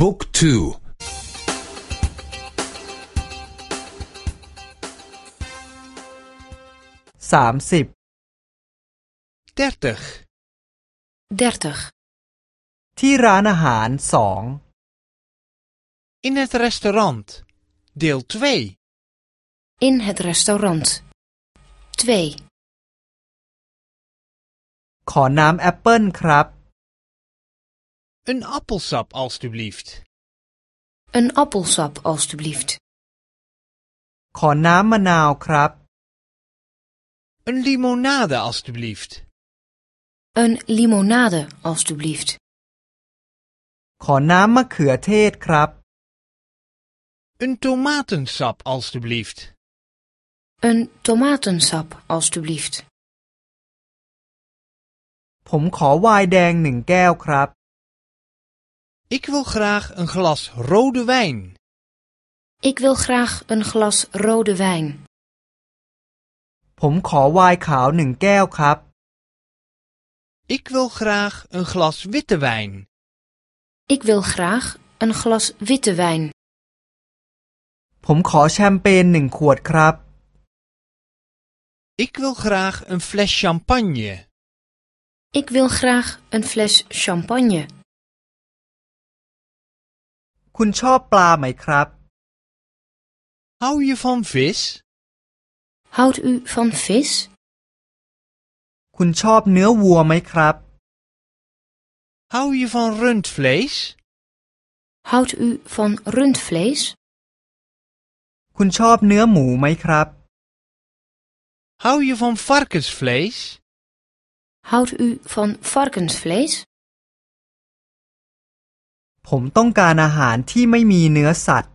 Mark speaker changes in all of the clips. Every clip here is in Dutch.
Speaker 1: บุ๊กทู
Speaker 2: สามสิบ
Speaker 3: dertig,
Speaker 4: 30.
Speaker 2: ที่ร้านอาหารสอง
Speaker 3: in het restaurant, deel 2,
Speaker 4: In het restaurant. 2.
Speaker 2: ขอน้ำแอปเปิลครับ
Speaker 3: een appelsap alstublieft,
Speaker 4: Een appelsap, alstublieft.
Speaker 2: ขอน้ำมะนาวครับ
Speaker 3: een limonade alstublieft,
Speaker 4: Een limonade, alstublieft.
Speaker 2: ขอน้ำมะเขือเทศครับ
Speaker 3: een tomatensap alstublieft,
Speaker 4: Een tomatensap, alstublieft.
Speaker 2: ผมขอไวน์แดงหนึ่งแก้วครับ
Speaker 3: ik wil graag een glas rode wijn,
Speaker 4: Ik wil graag een glas rode wijn.
Speaker 2: ผมขอไวน์ขาวหนึ่งแก้วครับ
Speaker 3: ik wil graag een glas witte wijn,
Speaker 4: Ik wil graag een glas witte wijn.
Speaker 2: ผมขอแชมเปญหนึ่งขวดครับ
Speaker 3: ik wil graag een fles champagne,
Speaker 4: Ik wil graag een fles champagne.
Speaker 2: คุณชอบปลาไหมครับ
Speaker 3: hou je van vis,
Speaker 4: Houdt u van vis?
Speaker 2: คุณชอบเนื้อวัวไหมครับ
Speaker 3: hou je van rundvlees,
Speaker 4: Houdt u van rundvlees?
Speaker 2: คุณชอบเนื้อหมูไหมครับ
Speaker 3: hou je van varkensvlees,
Speaker 4: Houdt u van varkensvlees?
Speaker 2: ผมต้องการอาหารที่ไม่มีเนื้อสัตว์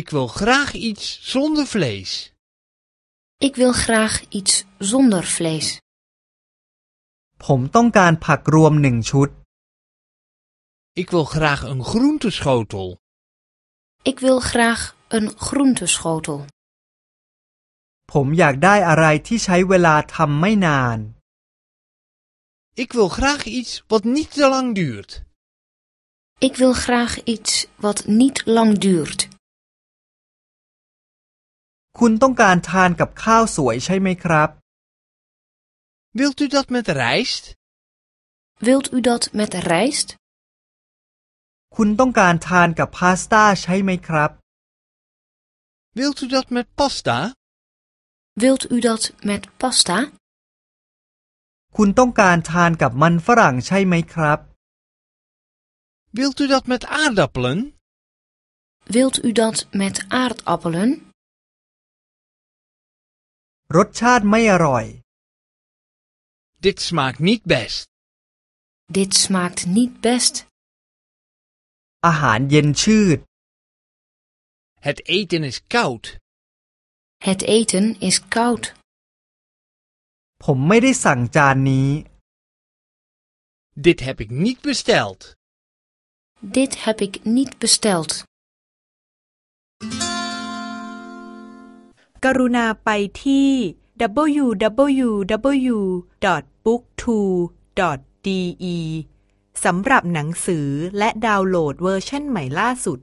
Speaker 3: ik wil graag iets zonder vlees.
Speaker 4: Ik wil graag iets zonder vlees.
Speaker 2: ผมต้องการผักรวมหนึ่งชุด
Speaker 3: Ik wil graag een groenteschotel.
Speaker 4: Ik wil graag een groenteschotel.
Speaker 2: ผมอยากได้อะไรที่ใช้เวลาทำไม่นาน
Speaker 3: Ik wil graag iets wat niet te lang duurt.
Speaker 4: Ik wil graag iets wat niet lang duurt.
Speaker 2: คุณต้องการทานกับข้าวสวยใช่ไหมครับ
Speaker 3: Wilt u dat met rijst?
Speaker 4: Wilt u dat met rijst?
Speaker 2: คุณต้องการทานกับพาสต้าใช่ไหมครับ
Speaker 3: Wilt u dat met pasta?
Speaker 4: Wilt u dat met pasta?
Speaker 2: คุณต้องการทานกับมันฝรั่งใช่ไหมครับ
Speaker 3: Wilt u dat met aardappelen?
Speaker 4: Wilt u dat met aardappelen?
Speaker 2: รสชาติไม่อร่อย
Speaker 3: Dit smaakt niet best.
Speaker 4: Dit smaakt niet best.
Speaker 2: อาหารเย็นชืด
Speaker 3: Het eten is koud.
Speaker 4: Het eten is koud.
Speaker 2: ผมไม่ได้สั่งจานนี้
Speaker 3: Dit heb ik niet besteld.
Speaker 4: Dit heb ik niet besteld.
Speaker 5: กรุณาไปที่ www.booktwo.de สำหรับหนังสือและดาวน์โหลดเวอร์ชันใหม่ล่าสุด